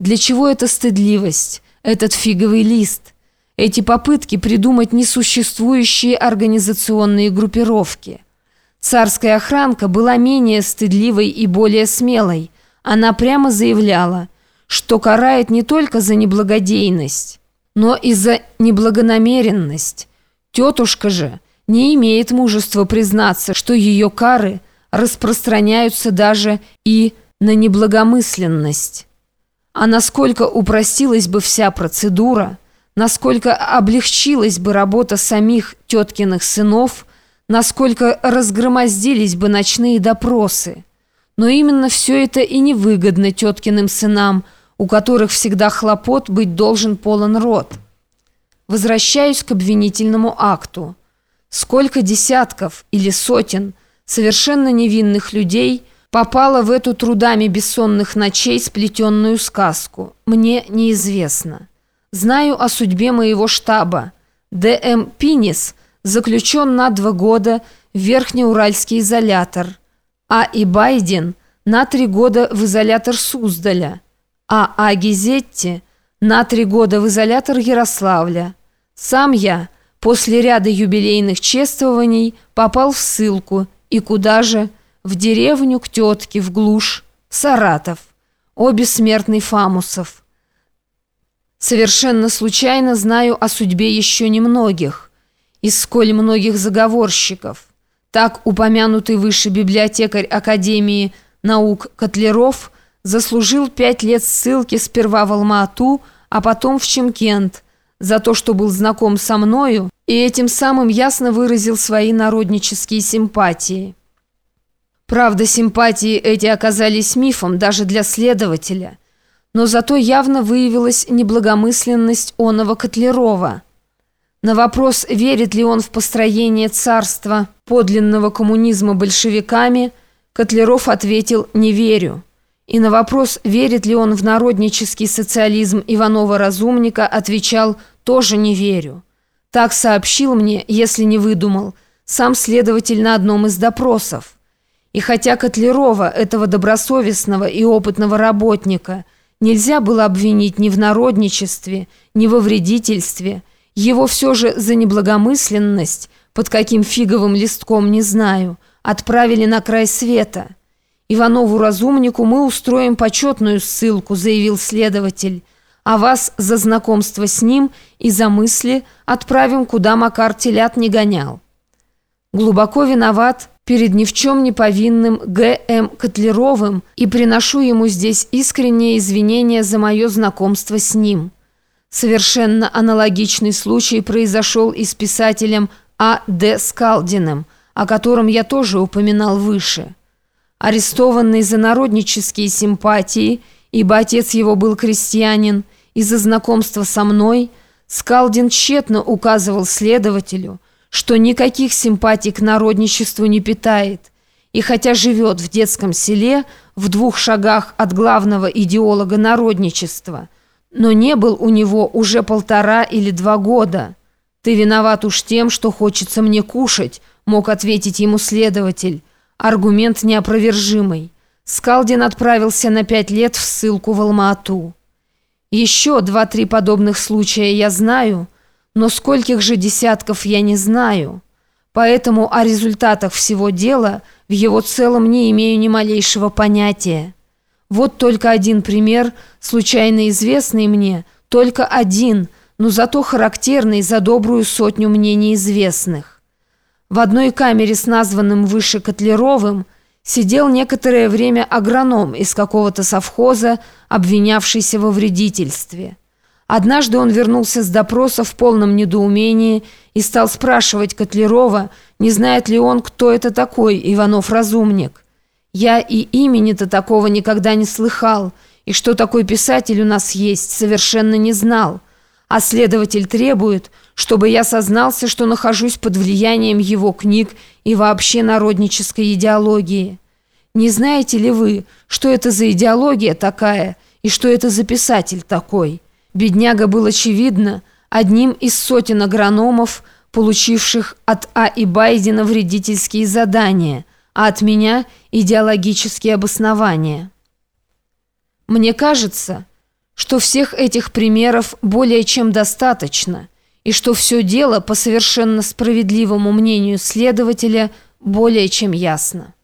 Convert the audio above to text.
Для чего эта стыдливость, этот фиговый лист, эти попытки придумать несуществующие организационные группировки? Царская охранка была менее стыдливой и более смелой. Она прямо заявляла, что карает не только за неблагодейность, но и за неблагонамеренность. Тетушка же не имеет мужества признаться, что ее кары распространяются даже и на неблагомысленность. А насколько упростилась бы вся процедура, насколько облегчилась бы работа самих теткиных сынов, насколько разгромоздились бы ночные допросы. Но именно все это и невыгодно теткиным сынам, у которых всегда хлопот быть должен полон рот. Возвращаюсь к обвинительному акту. Сколько десятков или сотен совершенно невинных людей – попала в эту трудами бессонных ночей сплетенную сказку, мне неизвестно. Знаю о судьбе моего штаба. Д.М. Пинис заключен на два года в Верхнеуральский изолятор, а и Байден на три года в изолятор Суздаля, а А. Гизетти на три года в изолятор Ярославля. Сам я после ряда юбилейных чествований попал в ссылку, и куда же – в деревню к тетке, в глушь, Саратов, о бессмертный Фамусов. Совершенно случайно знаю о судьбе еще немногих, из сколь многих заговорщиков. Так упомянутый выше библиотекарь Академии наук Котлеров заслужил пять лет ссылки сперва в Алма-Ату, а потом в Чемкент, за то, что был знаком со мною и этим самым ясно выразил свои народнические симпатии. Правда, симпатии эти оказались мифом даже для следователя, но зато явно выявилась неблагомысленность оного Котлерова. На вопрос, верит ли он в построение царства подлинного коммунизма большевиками, Котлеров ответил «не верю». И на вопрос, верит ли он в народнический социализм Иванова-Разумника, отвечал «тоже не верю». Так сообщил мне, если не выдумал, сам следователь на одном из допросов. И хотя Котлерова, этого добросовестного и опытного работника, нельзя было обвинить ни в народничестве, ни во вредительстве, его все же за неблагомысленность, под каким фиговым листком не знаю, отправили на край света. «Иванову-разумнику мы устроим почетную ссылку», заявил следователь, «а вас за знакомство с ним и за мысли отправим, куда Макар телят не гонял». Глубоко виноват перед ни в чем не повинным Г.М. Котлеровым и приношу ему здесь искреннее извинения за мое знакомство с ним. Совершенно аналогичный случай произошел и с писателем А.Д. Скалдиным, о котором я тоже упоминал выше. Арестованный за народнические симпатии, ибо отец его был крестьянин, из-за знакомства со мной, Скалдин тщетно указывал следователю – что никаких симпатий к народничеству не питает, и хотя живет в детском селе в двух шагах от главного идеолога народничества, но не был у него уже полтора или два года. «Ты виноват уж тем, что хочется мне кушать», мог ответить ему следователь. Аргумент неопровержимый. Скалдин отправился на пять лет в ссылку в Алма-Ату. Еще два-три подобных случая я знаю – но скольких же десятков я не знаю. Поэтому о результатах всего дела в его целом не имею ни малейшего понятия. Вот только один пример, случайно известный мне, только один, но зато характерный за добрую сотню мне неизвестных. В одной камере с названным выше Котлеровым сидел некоторое время агроном из какого-то совхоза, обвинявшийся во вредительстве. Однажды он вернулся с допроса в полном недоумении и стал спрашивать Котлерова, не знает ли он, кто это такой, Иванов-разумник. Я и имени-то такого никогда не слыхал, и что такой писатель у нас есть, совершенно не знал. А следователь требует, чтобы я сознался, что нахожусь под влиянием его книг и вообще народнической идеологии. Не знаете ли вы, что это за идеология такая и что это за писатель такой?» Бедняга был, очевидно, одним из сотен агрономов, получивших от А. и Байдена вредительские задания, а от меня идеологические обоснования. Мне кажется, что всех этих примеров более чем достаточно, и что все дело, по совершенно справедливому мнению следователя, более чем ясно.